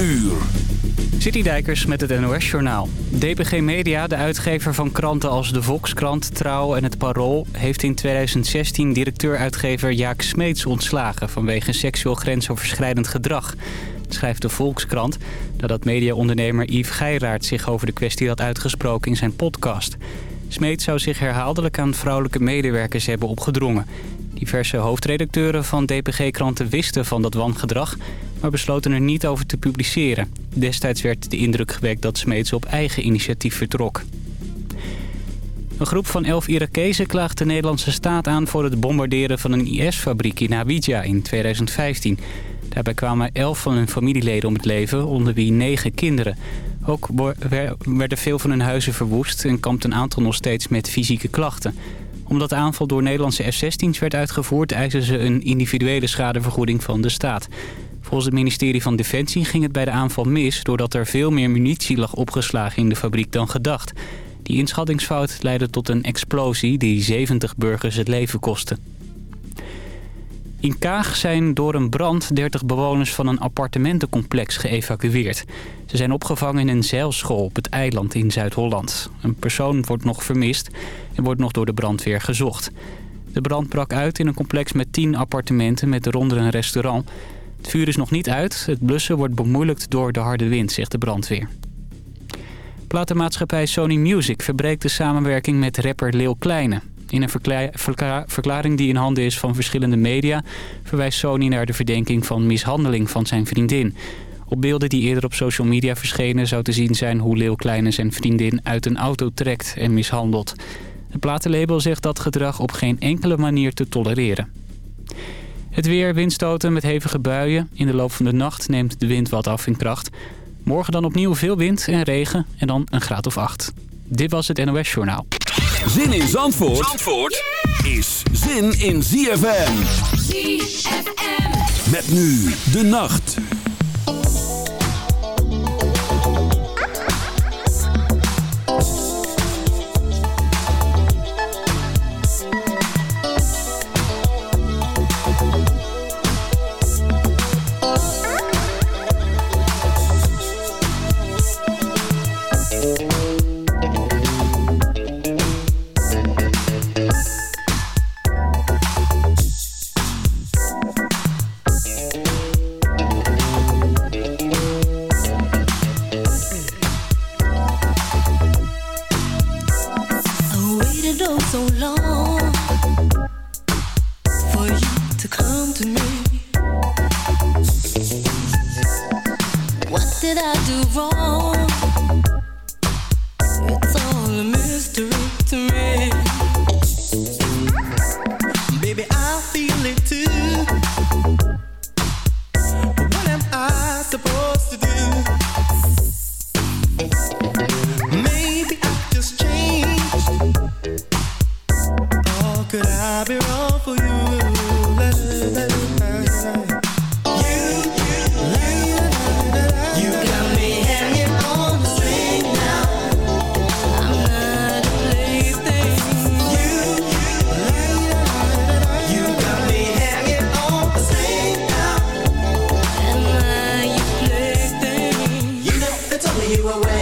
uur. Citydijkers met het NOS-journaal. DPG Media, de uitgever van kranten als de Volkskrant, Trouw en het Parool... heeft in 2016 directeur-uitgever Jaak Smeets ontslagen... vanwege seksueel grensoverschrijdend gedrag. schrijft de Volkskrant nadat mediaondernemer Yves Geiraert... zich over de kwestie had uitgesproken in zijn podcast. Smeets zou zich herhaaldelijk aan vrouwelijke medewerkers hebben opgedrongen. Diverse hoofdredacteuren van DPG-kranten wisten van dat wangedrag maar besloten er niet over te publiceren. Destijds werd de indruk gewekt dat Smeets op eigen initiatief vertrok. Een groep van elf Irakezen klaagt de Nederlandse staat aan... voor het bombarderen van een IS-fabriek in Hawija in 2015. Daarbij kwamen elf van hun familieleden om het leven, onder wie negen kinderen. Ook werden veel van hun huizen verwoest... en kampt een aantal nog steeds met fysieke klachten. Omdat de aanval door Nederlandse F-16's werd uitgevoerd... eisen ze een individuele schadevergoeding van de staat. Volgens het ministerie van Defensie ging het bij de aanval mis... doordat er veel meer munitie lag opgeslagen in de fabriek dan gedacht. Die inschattingsfout leidde tot een explosie die 70 burgers het leven kostte. In Kaag zijn door een brand 30 bewoners van een appartementencomplex geëvacueerd. Ze zijn opgevangen in een zeilschool op het eiland in Zuid-Holland. Een persoon wordt nog vermist en wordt nog door de brandweer gezocht. De brand brak uit in een complex met 10 appartementen met eronder een restaurant... Het vuur is nog niet uit. Het blussen wordt bemoeilijkt door de harde wind, zegt de brandweer. Platenmaatschappij Sony Music verbreekt de samenwerking met rapper Lil Kleine. In een verklaring die in handen is van verschillende media... verwijst Sony naar de verdenking van mishandeling van zijn vriendin. Op beelden die eerder op social media verschenen... zou te zien zijn hoe Lil Kleine zijn vriendin uit een auto trekt en mishandelt. Het platenlabel zegt dat gedrag op geen enkele manier te tolereren. Het weer, windstoten met hevige buien. In de loop van de nacht neemt de wind wat af in kracht. Morgen dan opnieuw veel wind en regen en dan een graad of acht. Dit was het NOS Journaal. Zin in Zandvoort, Zandvoort is zin in ZFM. ZFM. Met nu de nacht. away.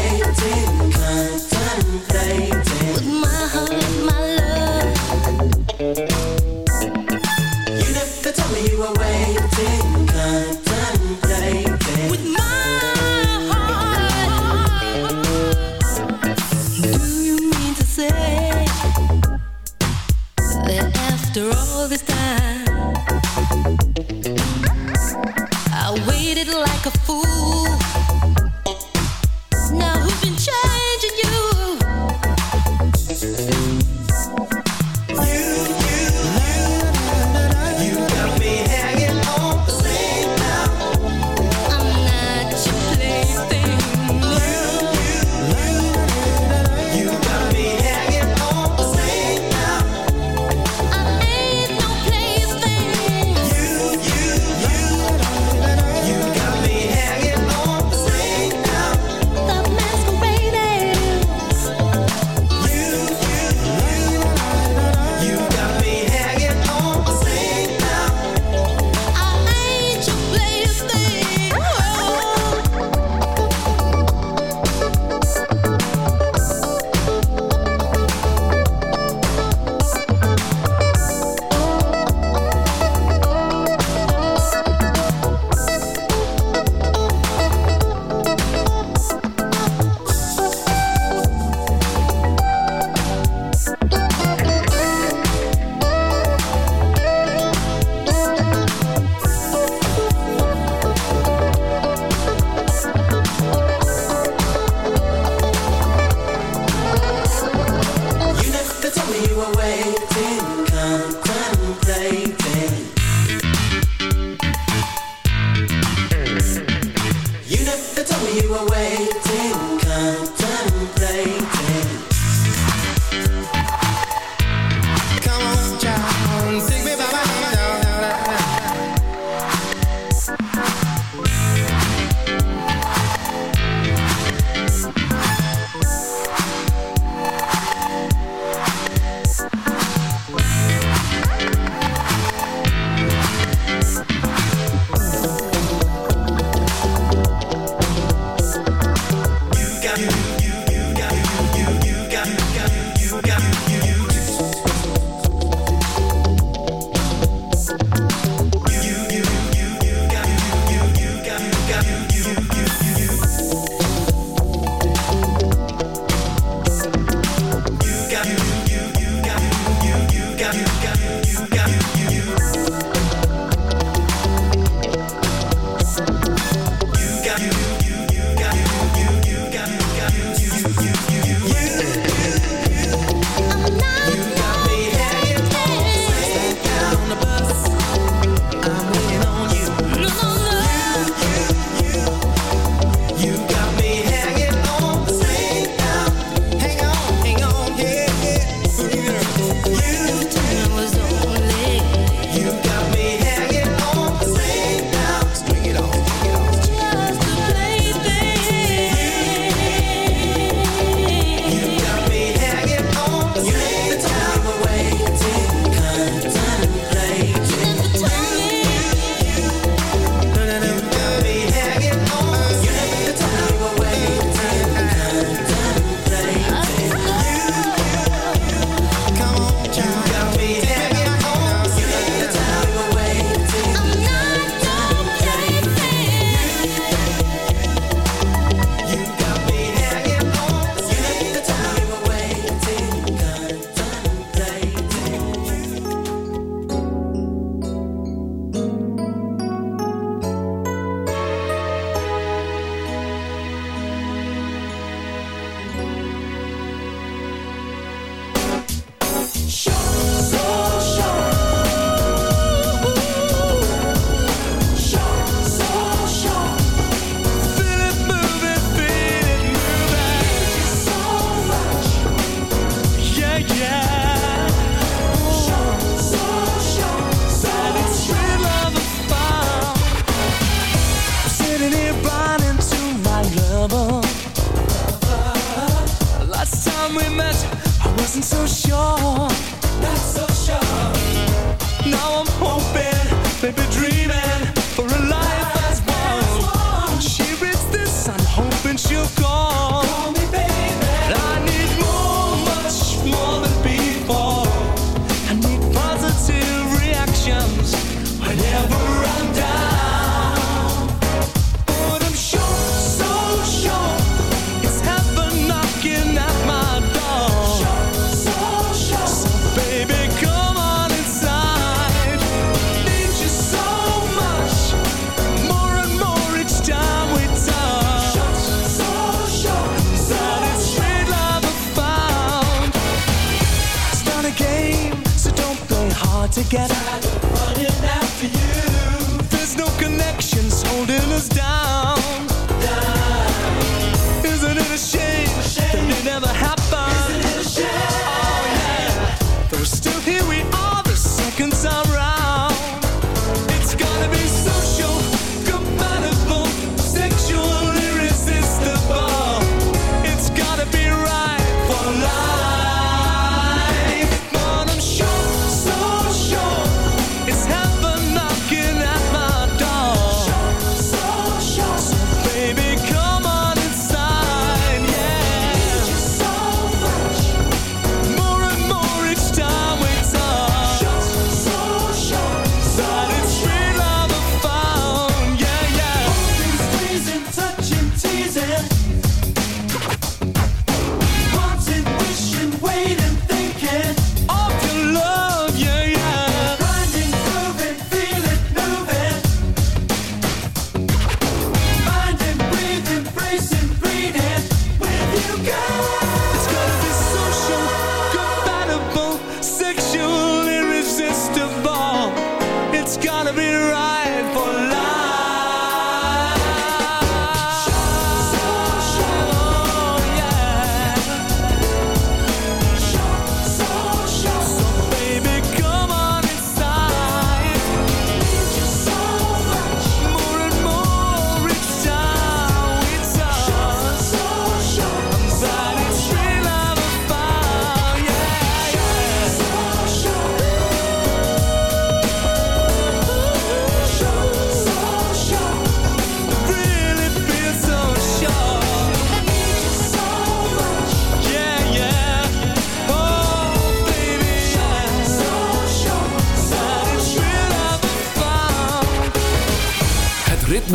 Gonna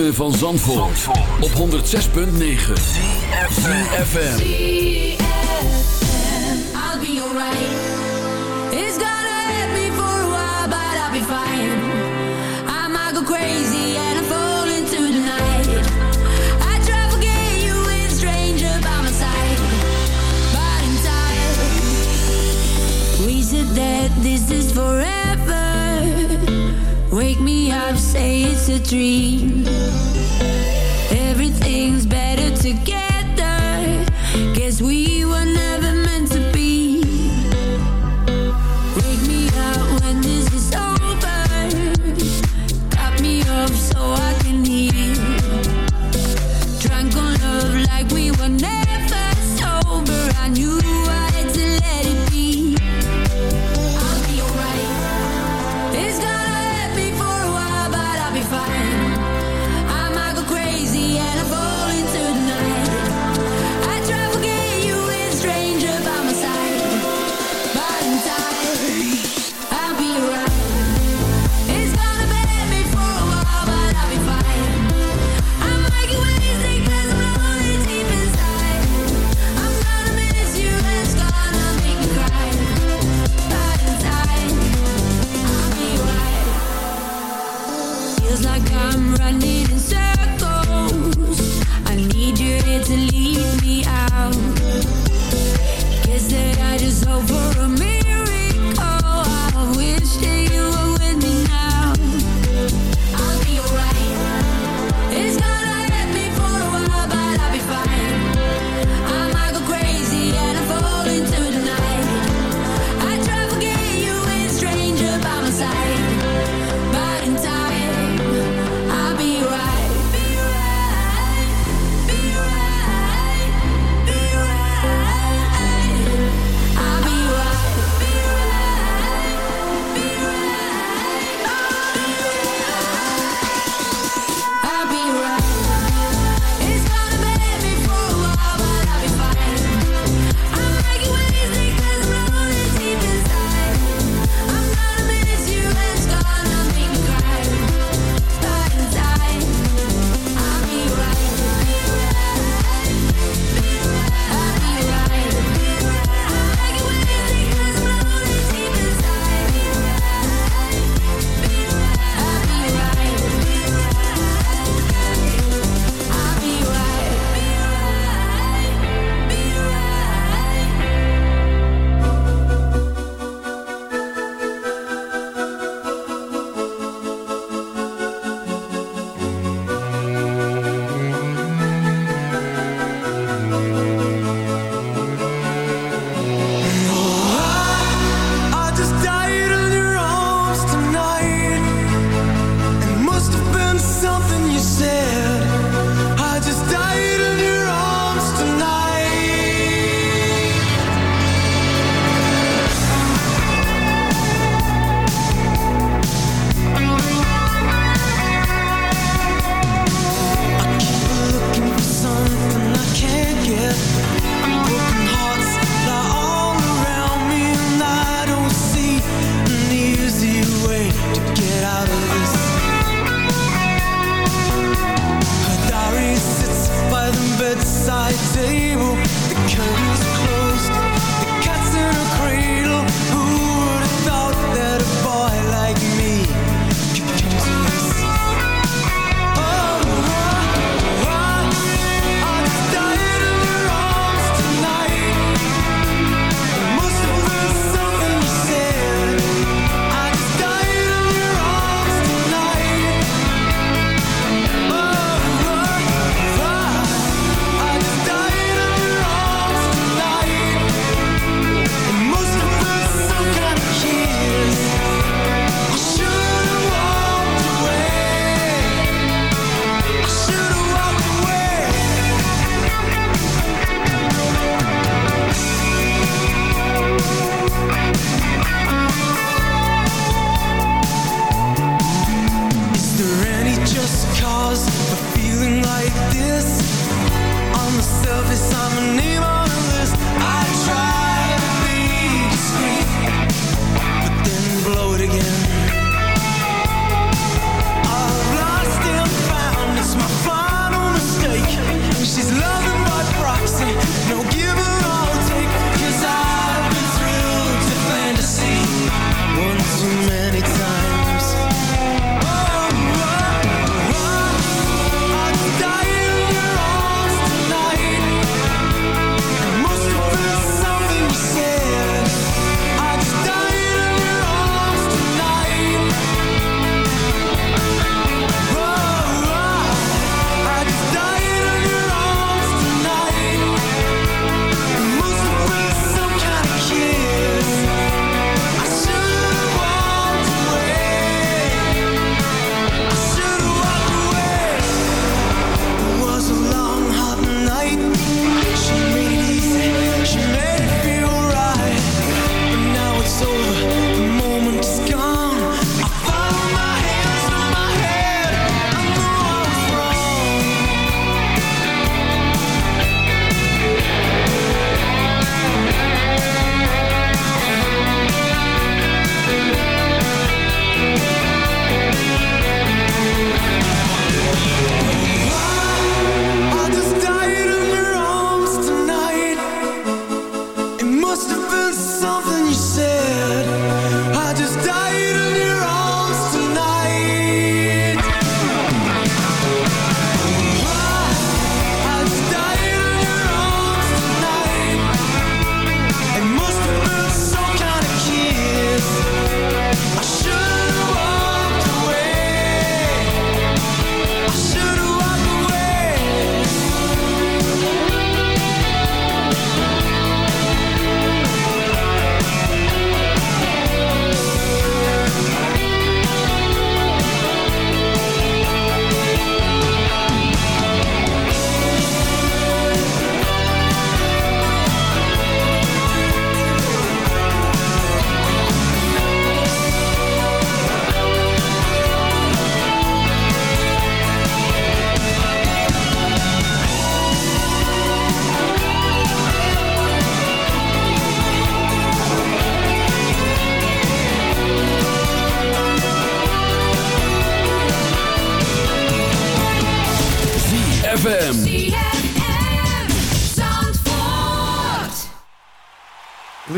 ritme van Zandvoort, Zandvoort. op 106.9 ZFM I'll be alright. It's gonna hurt me for a while but I'll be fine. I might go crazy and I fall into the night. I try to forget you with a stranger by my side. But in time We said that this is forever. me up, say it's a dream. Everything's better together. Guess we were never.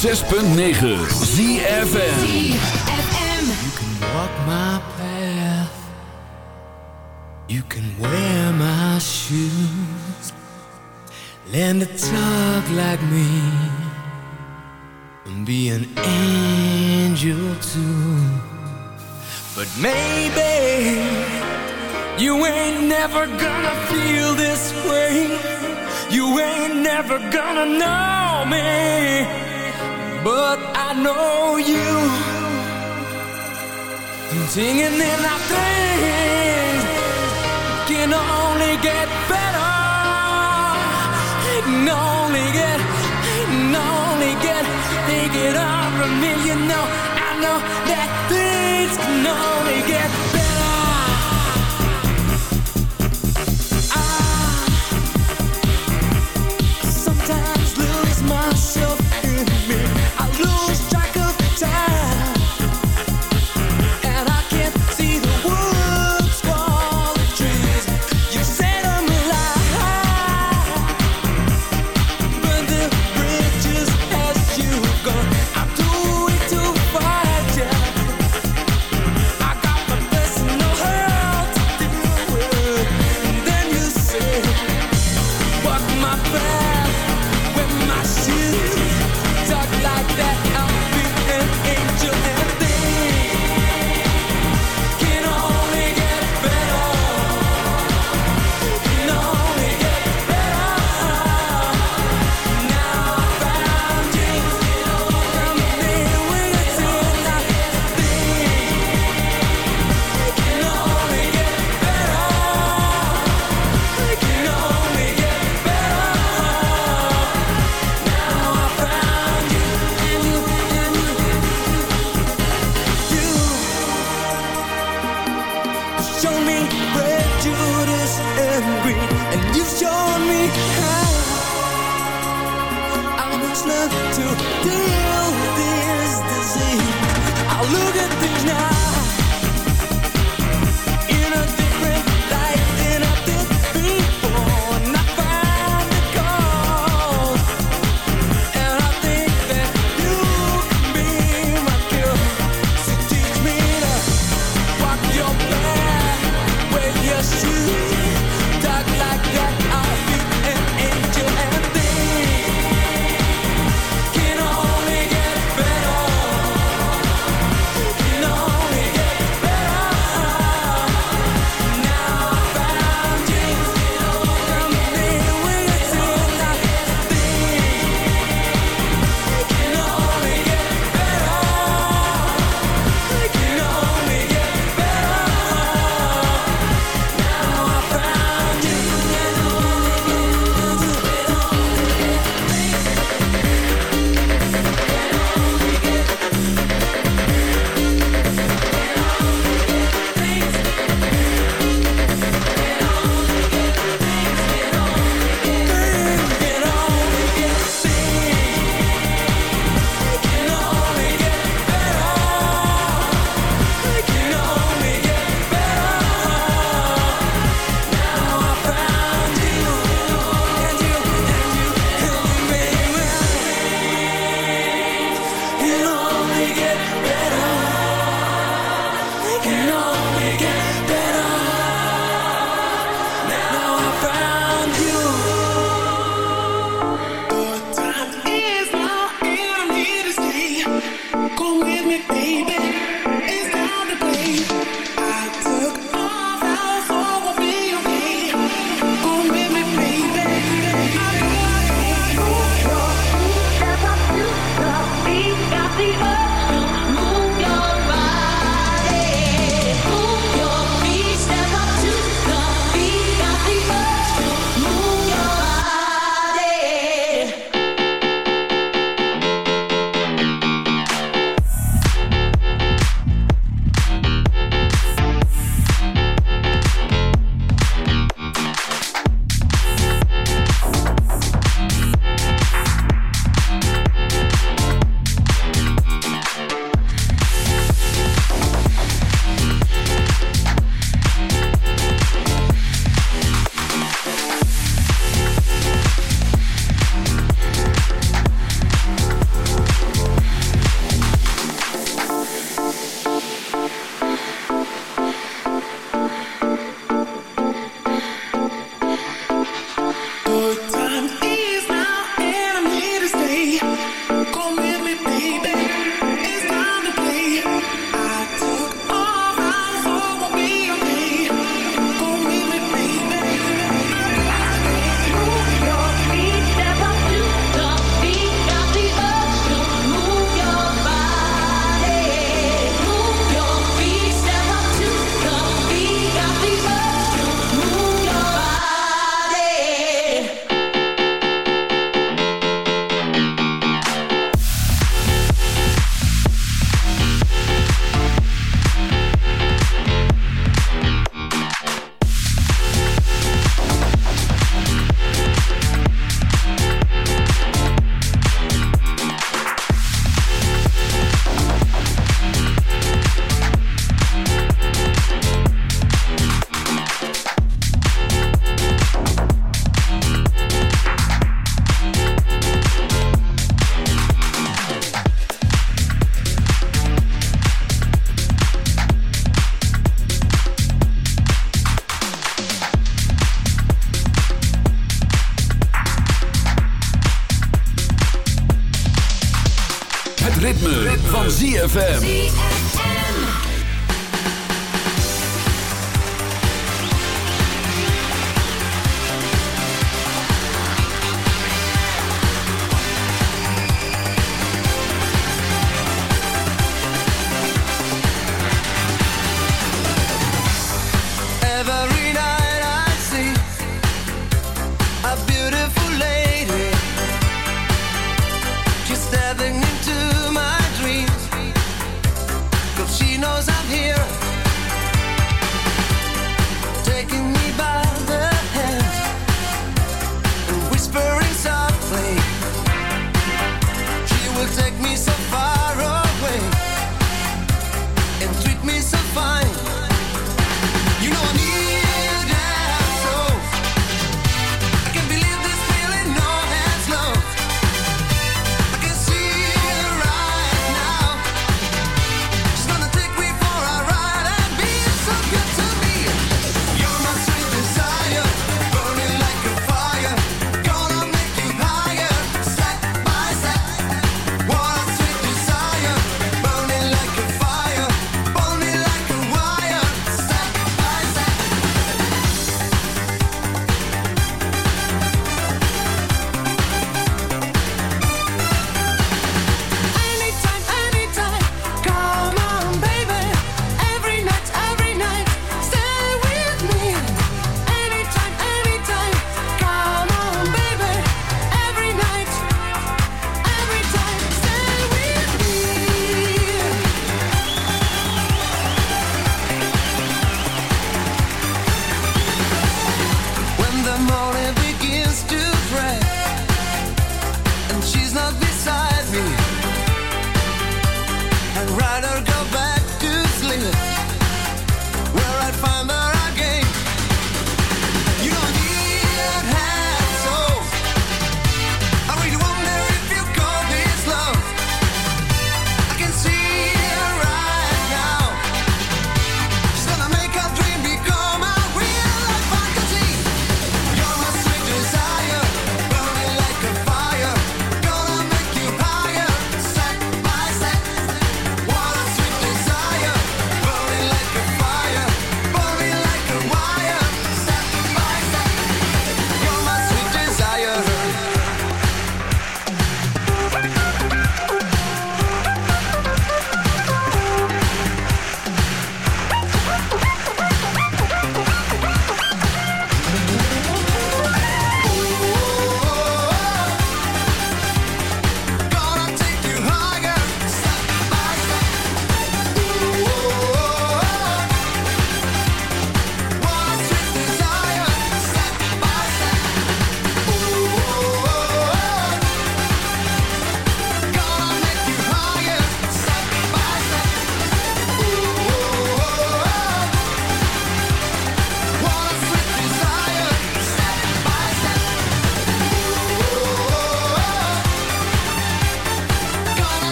106.9 ZFM You can walk my path. You can wear my shoes. Learn to talk like me. And be an angel too. But maybe You ain't never gonna feel this way. You ain't never gonna know me. But I know you. Singing in our things Can only get better. Can only get Can only get it Thinking of Me, you know, I know that things Can only get better.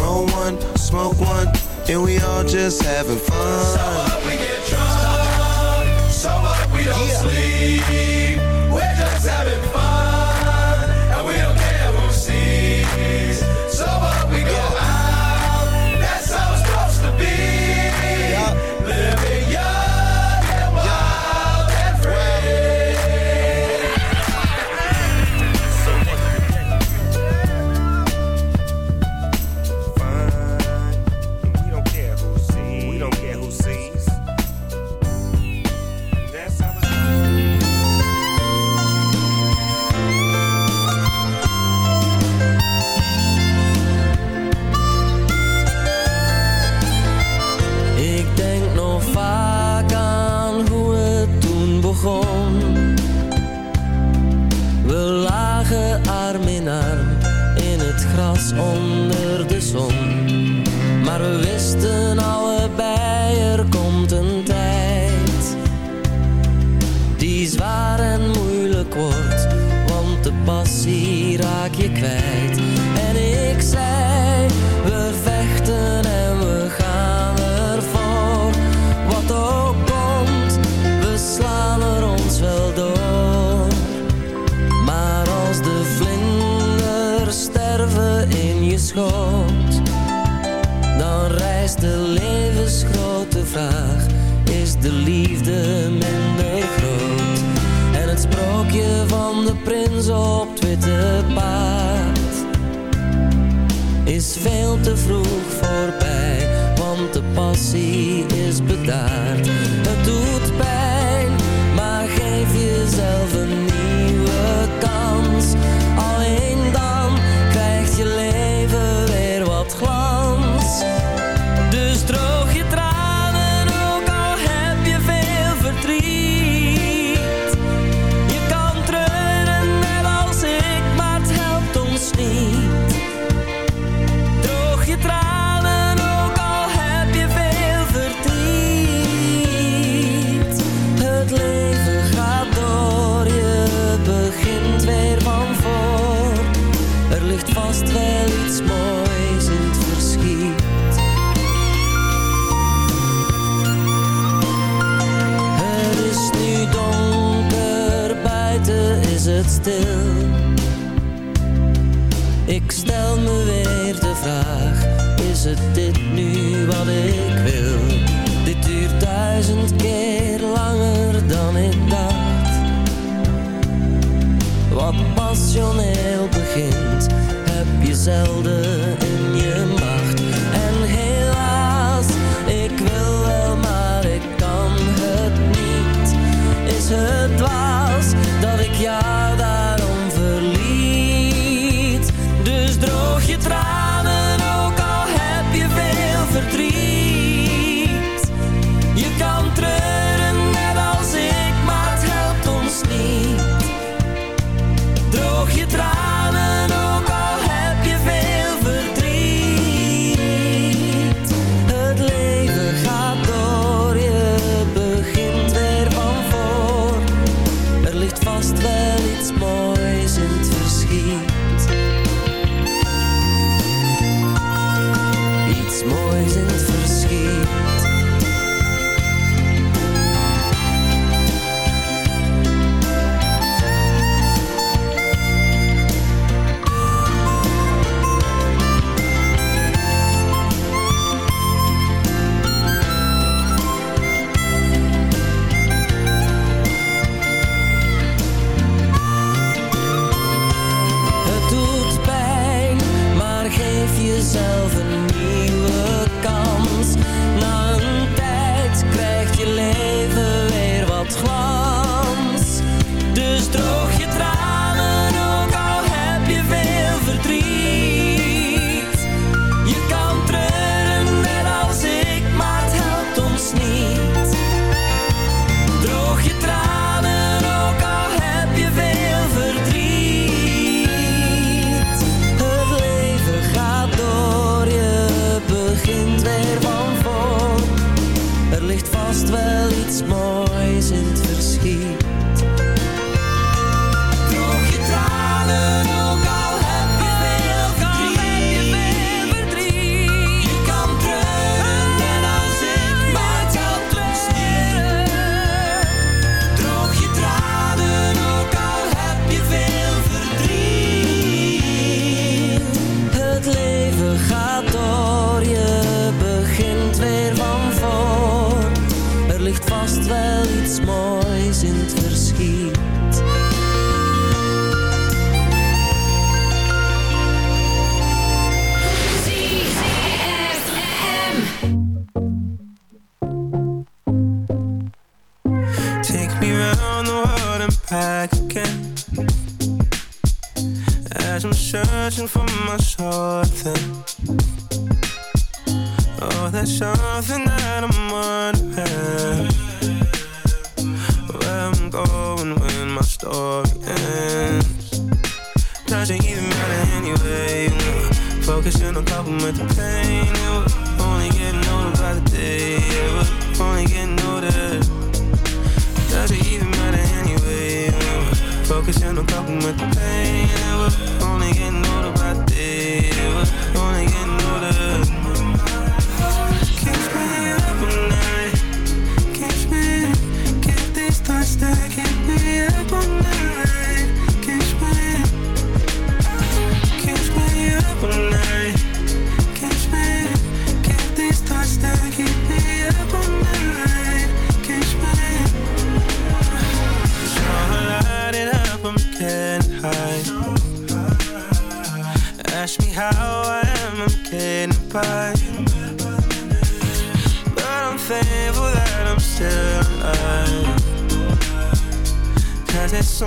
Roll one, smoke one, and we all just having fun. So what we get drunk, so what we don't sleep.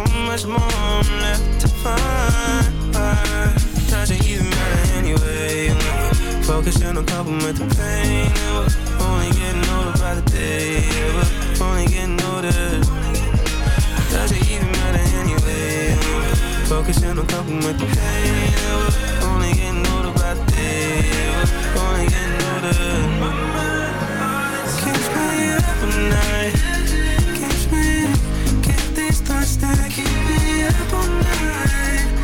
so much more left to find. Doesn't even matter anyway. Focusing on coping with the pain. Ever. Only getting older by the day. Ever. Only getting older. Does it even matter anyway. Focusing on coping with the pain. Ever. Only getting older by the day. Ever. Only getting older. My mind Keeps me up at night. night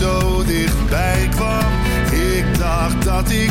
zo dichtbij kwam. Ik dacht dat ik